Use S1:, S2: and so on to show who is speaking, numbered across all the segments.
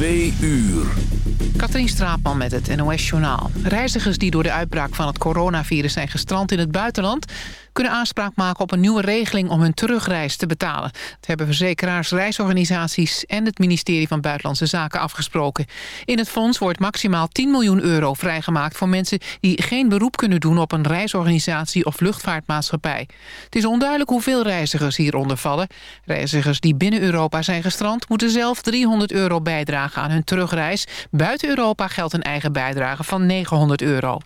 S1: Twee uur.
S2: Katrien Straatman met het NOS-journaal. Reizigers die door de uitbraak van het coronavirus zijn gestrand in het buitenland kunnen aanspraak maken op een nieuwe regeling om hun terugreis te betalen. Dat hebben verzekeraars, reisorganisaties en het ministerie van Buitenlandse Zaken afgesproken. In het fonds wordt maximaal 10 miljoen euro vrijgemaakt voor mensen die geen beroep kunnen doen op een reisorganisatie of luchtvaartmaatschappij. Het is onduidelijk hoeveel reizigers hieronder vallen. Reizigers die binnen Europa zijn gestrand moeten zelf 300 euro bijdragen aan hun terugreis. Buiten Europa geldt een eigen bijdrage van 900 euro.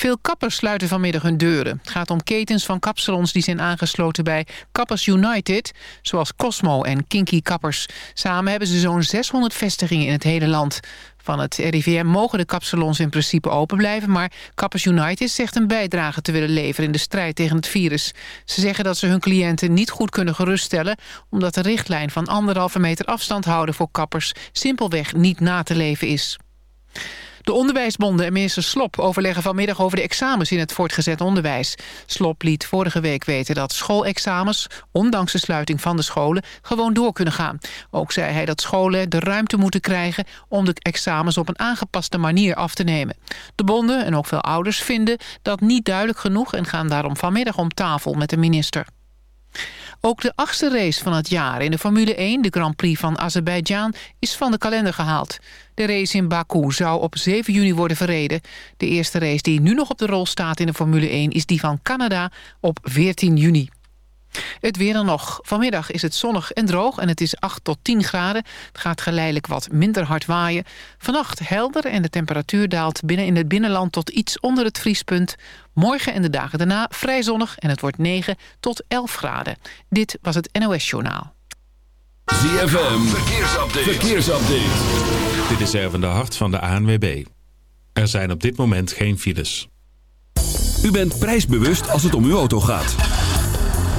S2: Veel kappers sluiten vanmiddag hun deuren. Het gaat om ketens van kapsalons die zijn aangesloten bij Kappers United... zoals Cosmo en Kinky Kappers. Samen hebben ze zo'n 600 vestigingen in het hele land. Van het RIVM mogen de kapsalons in principe open blijven... maar Kappers United zegt een bijdrage te willen leveren in de strijd tegen het virus. Ze zeggen dat ze hun cliënten niet goed kunnen geruststellen... omdat de richtlijn van anderhalve meter afstand houden voor kappers... simpelweg niet na te leven is. De onderwijsbonden en minister Slop overleggen vanmiddag over de examens in het voortgezet onderwijs. Slop liet vorige week weten dat schoolexamens, ondanks de sluiting van de scholen, gewoon door kunnen gaan. Ook zei hij dat scholen de ruimte moeten krijgen om de examens op een aangepaste manier af te nemen. De bonden en ook veel ouders vinden dat niet duidelijk genoeg en gaan daarom vanmiddag om tafel met de minister. Ook de achtste race van het jaar in de Formule 1, de Grand Prix van Azerbeidzjan, is van de kalender gehaald. De race in Baku zou op 7 juni worden verreden. De eerste race die nu nog op de rol staat in de Formule 1 is die van Canada op 14 juni. Het weer dan nog. Vanmiddag is het zonnig en droog en het is 8 tot 10 graden. Het gaat geleidelijk wat minder hard waaien. Vannacht helder en de temperatuur daalt binnen in het binnenland tot iets onder het vriespunt. Morgen en de dagen daarna vrij zonnig en het wordt 9 tot 11 graden. Dit was het NOS Journaal.
S1: ZFM, verkeersupdate. verkeersupdate.
S3: Dit is Erwin de Hart van de ANWB. Er zijn op dit moment geen files.
S1: U bent prijsbewust als het om uw auto gaat.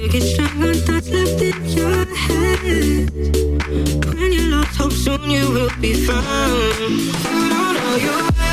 S4: You get stronger thoughts left in your head. When you lost hope, soon you will be found. lying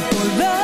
S4: For love.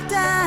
S5: me
S6: down.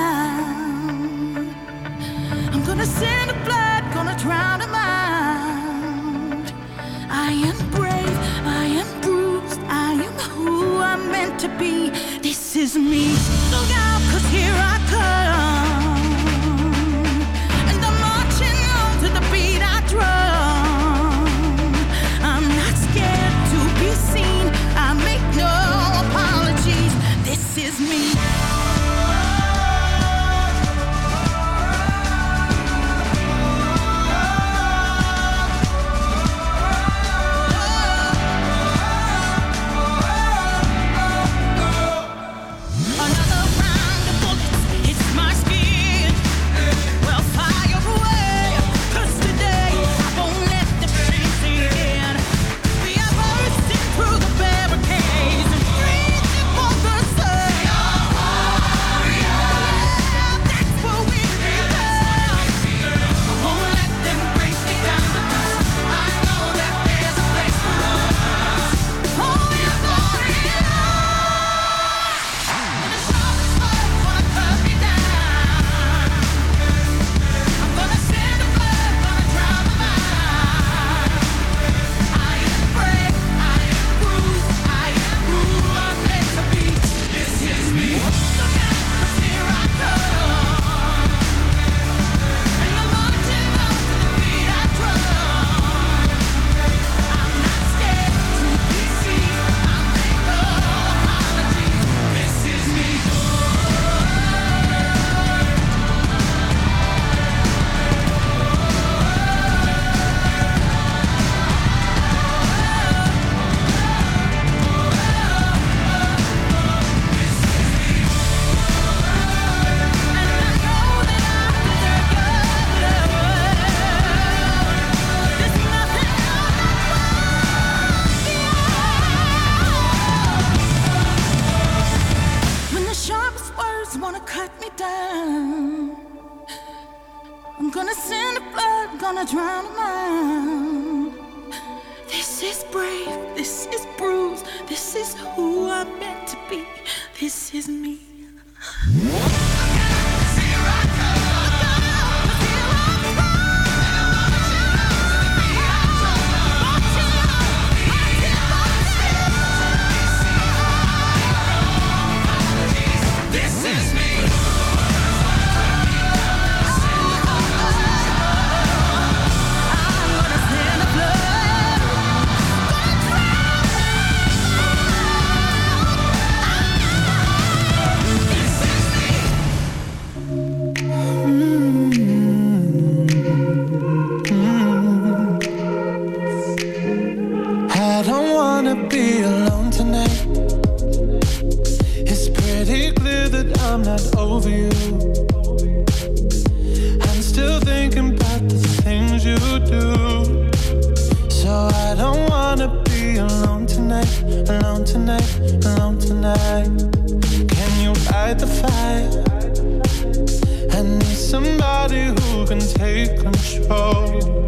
S7: take control.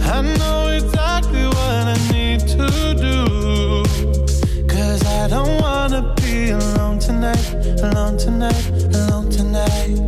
S7: I know exactly what I need to I don't wanna be alone tonight, alone tonight, alone tonight.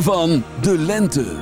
S1: Van de lente.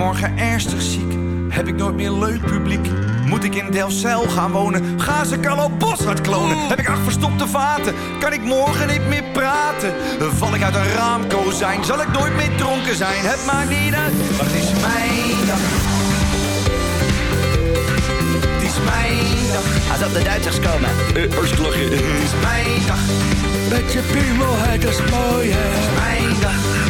S8: morgen ernstig ziek? Heb ik nooit meer leuk publiek? Moet ik in Delfzijl gaan wonen? Ga ze Bos Boshart klonen? Heb ik acht verstopte vaten? Kan ik morgen niet meer praten? Val ik uit een raamkozijn? Zal ik nooit meer dronken zijn? Het maakt niet uit, maar het is mijn dag. Het is mijn dag.
S9: Als op de Duitsers komen.
S8: Eh, hartstikke Het is mijn dag.
S4: Met je piemel, het is mooi.
S8: Het is mijn dag.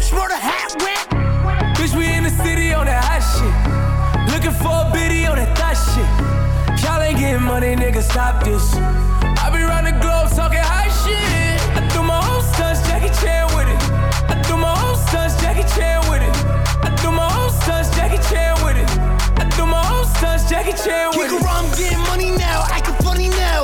S10: you ain't Bobby hat whip.
S4: Bitch, we in the city on that hot shit. Looking for a biddy on that thot shit. Y'all ain't getting money, nigga, stop this. I be round the globe talking high shit. I do my own stunts, Jackie Chan with it. I do my own stunts, Jackie Chan with it. I do my own stunts, Jackie Chan with it. I do my own stunts, Jackie Chan with
S11: Kick
S4: it.
S11: around, I'm getting money now, acting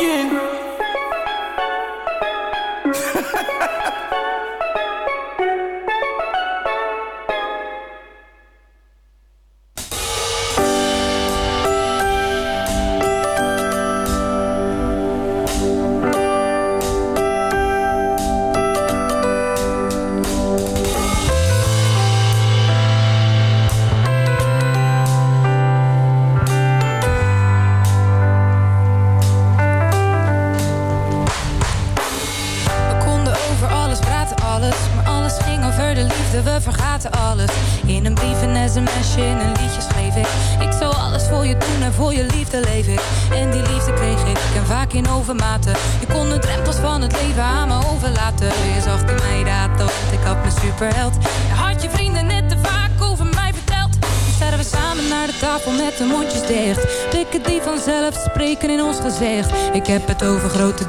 S10: again.